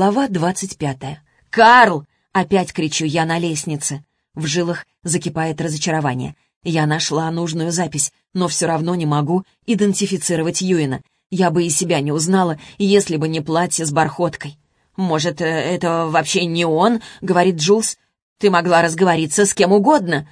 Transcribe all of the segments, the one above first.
Глава двадцать пятая. «Карл!» — опять кричу я на лестнице. В жилах закипает разочарование. Я нашла нужную запись, но все равно не могу идентифицировать Юина. Я бы и себя не узнала, если бы не платье с бархоткой. «Может, э, это вообще не он?» — говорит Джулс. «Ты могла разговориться с кем угодно».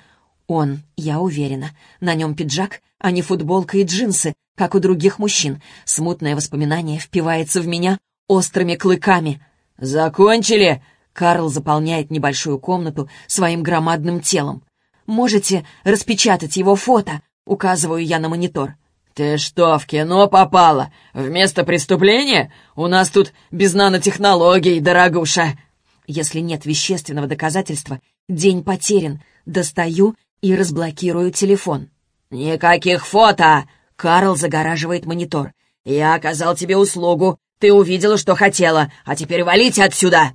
Он, я уверена. На нем пиджак, а не футболка и джинсы, как у других мужчин. Смутное воспоминание впивается в меня острыми клыками. «Закончили?» Карл заполняет небольшую комнату своим громадным телом. «Можете распечатать его фото?» — указываю я на монитор. «Ты что, в кино попала? Вместо преступления? У нас тут без нанотехнологий, дорогуша!» Если нет вещественного доказательства, день потерян. Достаю и разблокирую телефон. «Никаких фото!» — Карл загораживает монитор. «Я оказал тебе услугу. Ты увидела, что хотела. А теперь валите отсюда!»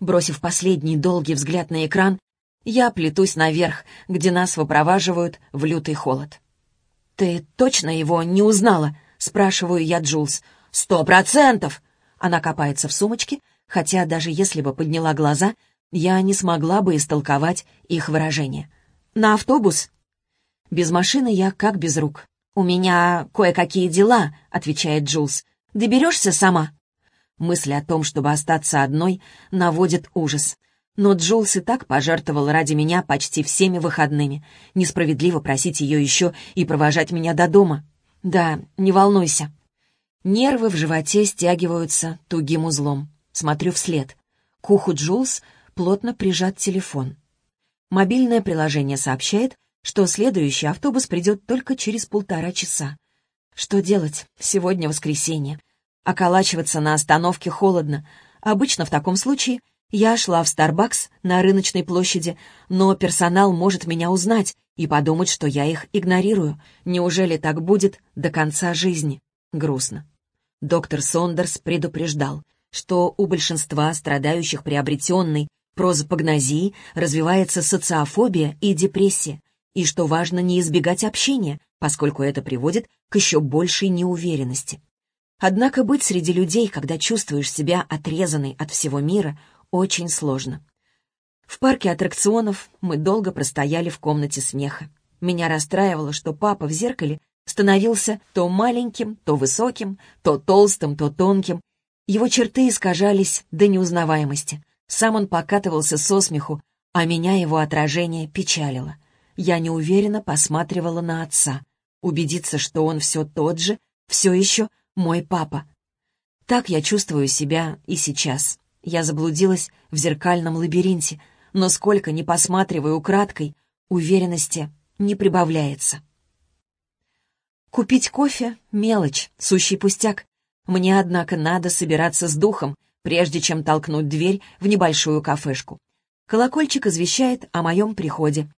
Бросив последний долгий взгляд на экран, я плетусь наверх, где нас выпроваживают в лютый холод. «Ты точно его не узнала?» — спрашиваю я Джулс. «Сто процентов!» Она копается в сумочке, хотя даже если бы подняла глаза, я не смогла бы истолковать их выражение. «На автобус?» «Без машины я как без рук». «У меня кое-какие дела», — отвечает Джулс. «Доберешься сама?» Мысль о том, чтобы остаться одной, наводит ужас. Но Джулс и так пожертвовал ради меня почти всеми выходными. Несправедливо просить ее еще и провожать меня до дома. Да, не волнуйся. Нервы в животе стягиваются тугим узлом. Смотрю вслед. К уху Джулс плотно прижат телефон. Мобильное приложение сообщает, что следующий автобус придет только через полтора часа. Что делать? Сегодня воскресенье. Околачиваться на остановке холодно. Обычно в таком случае я шла в Starbucks на рыночной площади, но персонал может меня узнать и подумать, что я их игнорирую. Неужели так будет до конца жизни? Грустно. Доктор Сондерс предупреждал, что у большинства страдающих приобретенной прозапагнозией развивается социофобия и депрессия, и что важно не избегать общения, поскольку это приводит к еще большей неуверенности. Однако быть среди людей, когда чувствуешь себя отрезанной от всего мира, очень сложно. В парке аттракционов мы долго простояли в комнате смеха. Меня расстраивало, что папа в зеркале становился то маленьким, то высоким, то толстым, то тонким. Его черты искажались до неузнаваемости. Сам он покатывался со смеху, а меня его отражение печалило. Я неуверенно посматривала на отца. Убедиться, что он все тот же, все еще мой папа. Так я чувствую себя и сейчас. Я заблудилась в зеркальном лабиринте, но сколько ни посматриваю украдкой, уверенности не прибавляется. Купить кофе — мелочь, сущий пустяк. Мне, однако, надо собираться с духом, прежде чем толкнуть дверь в небольшую кафешку. Колокольчик извещает о моем приходе.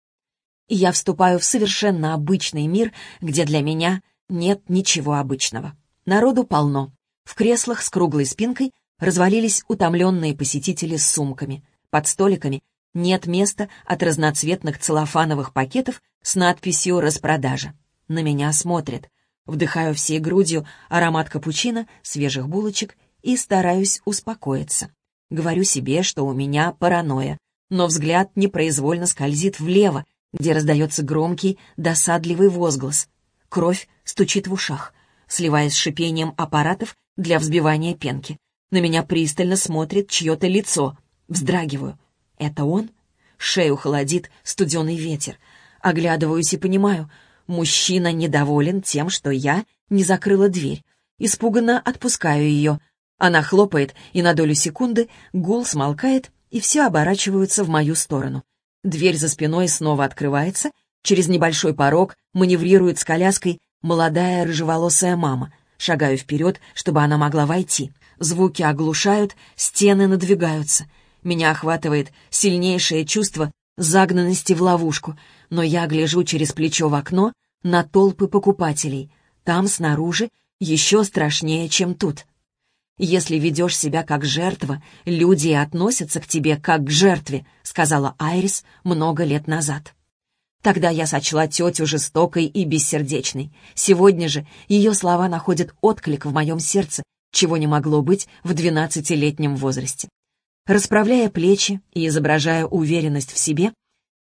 И я вступаю в совершенно обычный мир, где для меня нет ничего обычного. Народу полно. В креслах с круглой спинкой развалились утомленные посетители с сумками. Под столиками нет места от разноцветных целлофановых пакетов с надписью «Распродажа». На меня смотрят. Вдыхаю всей грудью аромат капучино, свежих булочек и стараюсь успокоиться. Говорю себе, что у меня паранойя, но взгляд непроизвольно скользит влево, где раздается громкий, досадливый возглас. Кровь стучит в ушах сливаясь с шипением аппаратов для взбивания пенки. На меня пристально смотрит чье-то лицо. Вздрагиваю. Это он? Шею холодит студеный ветер. Оглядываюсь и понимаю, мужчина недоволен тем, что я не закрыла дверь. Испуганно отпускаю ее. Она хлопает, и на долю секунды гул смолкает, и все оборачиваются в мою сторону. Дверь за спиной снова открывается, через небольшой порог маневрирует с коляской Молодая рыжеволосая мама. Шагаю вперед, чтобы она могла войти. Звуки оглушают, стены надвигаются. Меня охватывает сильнейшее чувство загнанности в ловушку, но я гляжу через плечо в окно на толпы покупателей. Там, снаружи, еще страшнее, чем тут. «Если ведешь себя как жертва, люди относятся к тебе как к жертве», сказала Айрис много лет назад. Тогда я сочла тетю жестокой и бессердечной. Сегодня же ее слова находят отклик в моем сердце, чего не могло быть в двенадцатилетнем возрасте. Расправляя плечи и изображая уверенность в себе,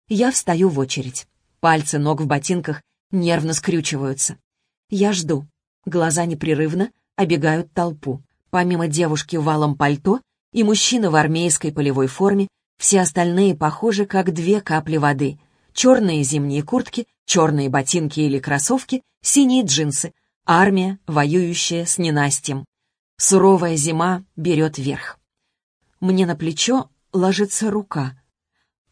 я встаю в очередь. Пальцы ног в ботинках нервно скрючиваются. Я жду. Глаза непрерывно обегают толпу. Помимо девушки в валом пальто и мужчины в армейской полевой форме, все остальные похожи как две капли воды. Черные зимние куртки, черные ботинки или кроссовки, синие джинсы. Армия, воюющая с ненастьем. Суровая зима берет верх. Мне на плечо ложится рука.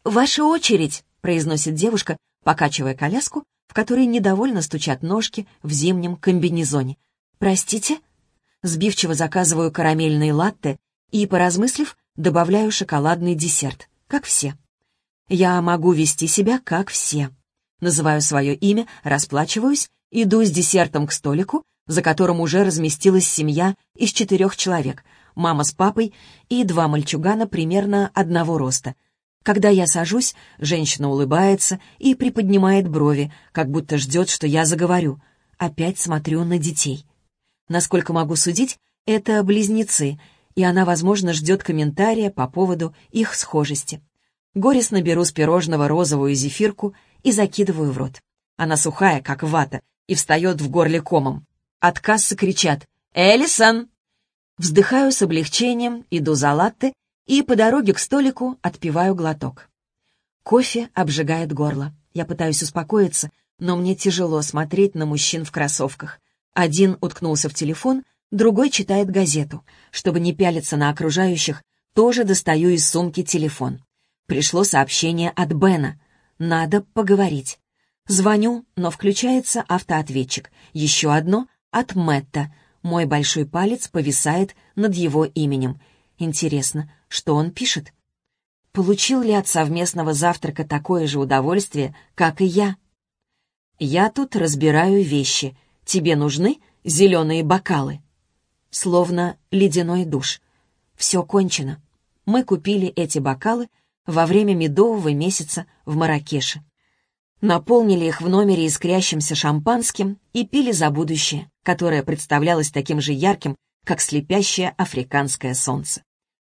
«Ваша очередь!» — произносит девушка, покачивая коляску, в которой недовольно стучат ножки в зимнем комбинезоне. «Простите?» Сбивчиво заказываю карамельные латте и, поразмыслив, добавляю шоколадный десерт, как все. Я могу вести себя, как все. Называю свое имя, расплачиваюсь, иду с десертом к столику, за которым уже разместилась семья из четырех человек, мама с папой и два мальчугана примерно одного роста. Когда я сажусь, женщина улыбается и приподнимает брови, как будто ждет, что я заговорю. Опять смотрю на детей. Насколько могу судить, это близнецы, и она, возможно, ждет комментария по поводу их схожести. Горестно беру с пирожного розовую зефирку и закидываю в рот. Она сухая, как вата, и встает в горле комом. От кассы кричат «Элисон!». Вздыхаю с облегчением, иду за латте и по дороге к столику отпиваю глоток. Кофе обжигает горло. Я пытаюсь успокоиться, но мне тяжело смотреть на мужчин в кроссовках. Один уткнулся в телефон, другой читает газету. Чтобы не пялиться на окружающих, тоже достаю из сумки телефон. Пришло сообщение от Бена. Надо поговорить. Звоню, но включается автоответчик. Еще одно от Мэтта. Мой большой палец повисает над его именем. Интересно, что он пишет? Получил ли от совместного завтрака такое же удовольствие, как и я? Я тут разбираю вещи. Тебе нужны зеленые бокалы? Словно ледяной душ. Все кончено. Мы купили эти бокалы во время медового месяца в Маракеше наполнили их в номере искрящимся шампанским и пили за будущее, которое представлялось таким же ярким, как слепящее африканское солнце.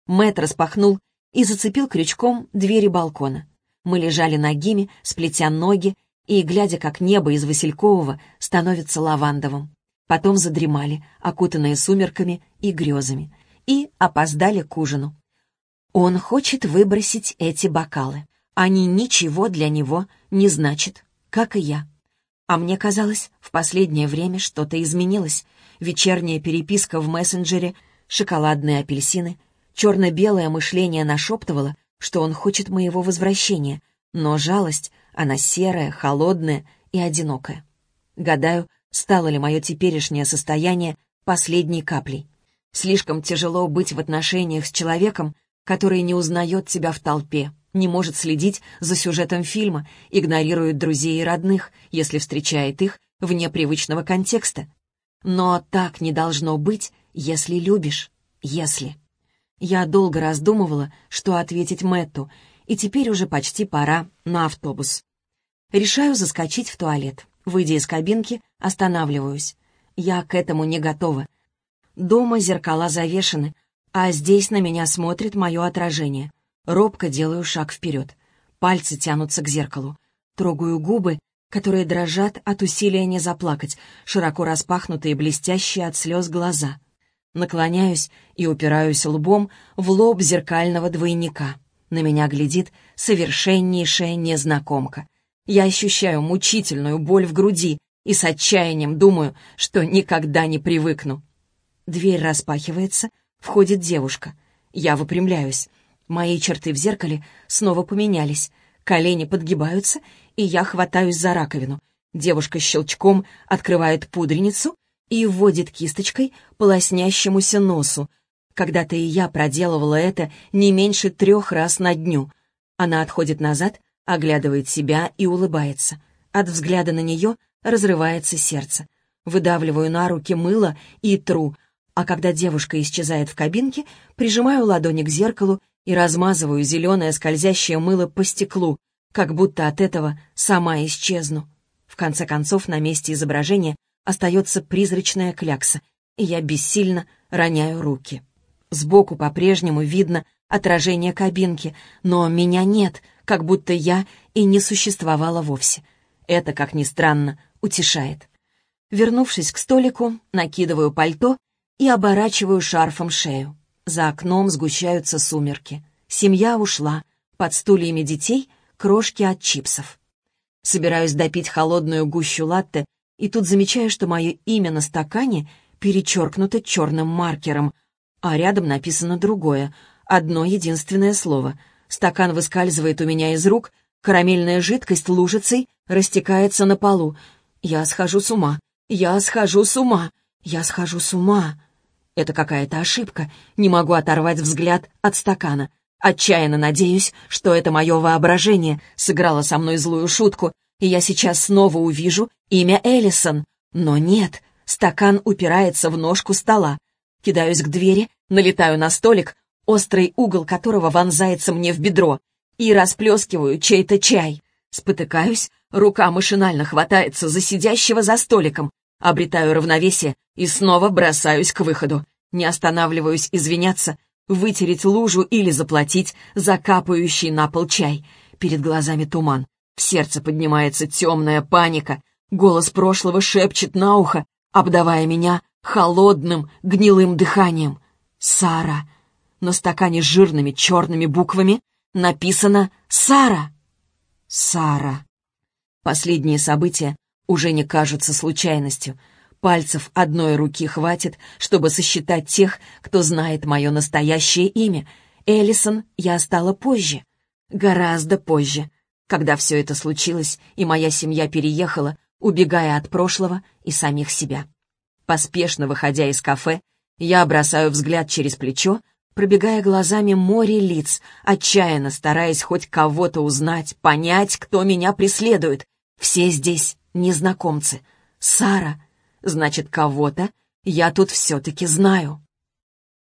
Мэт распахнул и зацепил крючком двери балкона. Мы лежали ногими, сплетя ноги, и, глядя, как небо из Василькового становится лавандовым. Потом задремали, окутанные сумерками и грезами, и опоздали к ужину. Он хочет выбросить эти бокалы. Они ничего для него не значат, как и я. А мне казалось, в последнее время что-то изменилось. Вечерняя переписка в мессенджере, шоколадные апельсины, черно-белое мышление нашептывало, что он хочет моего возвращения, но жалость, она серая, холодная и одинокая. Гадаю, стало ли мое теперешнее состояние последней каплей. Слишком тяжело быть в отношениях с человеком, который не узнает тебя в толпе, не может следить за сюжетом фильма, игнорирует друзей и родных, если встречает их вне привычного контекста. Но так не должно быть, если любишь, если. Я долго раздумывала, что ответить Мэтту, и теперь уже почти пора на автобус. Решаю заскочить в туалет. Выйдя из кабинки, останавливаюсь. Я к этому не готова. Дома зеркала завешены, а здесь на меня смотрит мое отражение — Робко делаю шаг вперед. Пальцы тянутся к зеркалу. Трогаю губы, которые дрожат от усилия не заплакать, широко распахнутые, блестящие от слез глаза. Наклоняюсь и упираюсь лбом в лоб зеркального двойника. На меня глядит совершеннейшая незнакомка. Я ощущаю мучительную боль в груди и с отчаянием думаю, что никогда не привыкну. Дверь распахивается, входит девушка. Я выпрямляюсь. Мои черты в зеркале снова поменялись. Колени подгибаются, и я хватаюсь за раковину. Девушка щелчком открывает пудреницу и вводит кисточкой по лоснящемуся носу. Когда-то и я проделывала это не меньше трех раз на дню. Она отходит назад, оглядывает себя и улыбается. От взгляда на нее разрывается сердце. Выдавливаю на руки мыло и тру, а когда девушка исчезает в кабинке, прижимаю ладони к зеркалу и размазываю зеленое скользящее мыло по стеклу, как будто от этого сама исчезну. В конце концов, на месте изображения остается призрачная клякса, и я бессильно роняю руки. Сбоку по-прежнему видно отражение кабинки, но меня нет, как будто я и не существовала вовсе. Это, как ни странно, утешает. Вернувшись к столику, накидываю пальто и оборачиваю шарфом шею. За окном сгущаются сумерки. Семья ушла. Под стульями детей — крошки от чипсов. Собираюсь допить холодную гущу латте, и тут замечаю, что мое имя на стакане перечеркнуто черным маркером, а рядом написано другое, одно единственное слово. Стакан выскальзывает у меня из рук, карамельная жидкость лужицей растекается на полу. Я схожу с ума, я схожу с ума, я схожу с ума. Это какая-то ошибка, не могу оторвать взгляд от стакана. Отчаянно надеюсь, что это мое воображение сыграло со мной злую шутку, и я сейчас снова увижу имя Эллисон. Но нет, стакан упирается в ножку стола. Кидаюсь к двери, налетаю на столик, острый угол которого вонзается мне в бедро, и расплескиваю чей-то чай. Спотыкаюсь, рука машинально хватается за сидящего за столиком, обретаю равновесие и снова бросаюсь к выходу. Не останавливаюсь извиняться, вытереть лужу или заплатить за капающий на пол чай. Перед глазами туман. В сердце поднимается темная паника. Голос прошлого шепчет на ухо, обдавая меня холодным, гнилым дыханием. «Сара». На стакане с жирными черными буквами написано «Сара». «Сара». Последние события уже не кажутся случайностью. Пальцев одной руки хватит, чтобы сосчитать тех, кто знает мое настоящее имя. Эллисон я стала позже. Гораздо позже. Когда все это случилось, и моя семья переехала, убегая от прошлого и самих себя. Поспешно выходя из кафе, я бросаю взгляд через плечо, пробегая глазами море лиц, отчаянно стараясь хоть кого-то узнать, понять, кто меня преследует. Все здесь незнакомцы. Сара, Значит, кого-то я тут все-таки знаю.